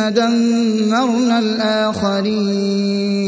ثم دمرنا الآخرين.